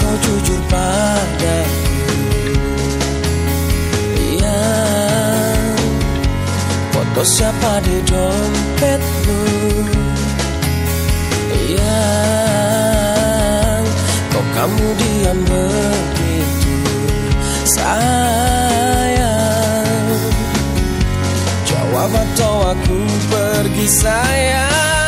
kau jujur padaku Yang foto siapa di dompetmu? Yang kok kamu diam begitu? Sayang. Jawab atau aku pergi sayang?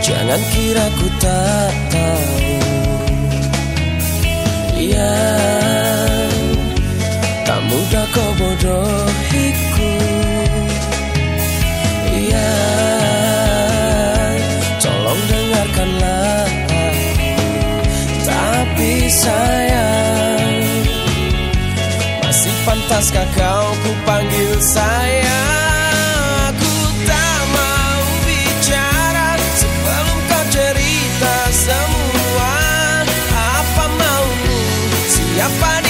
Jangan kira ku tak tahu. Ya Tak mudah kau bodohiku. Ya Tolong dengarkanlah. Tapi sayang Masih pantaskah kau ku panggil sayang Spanish.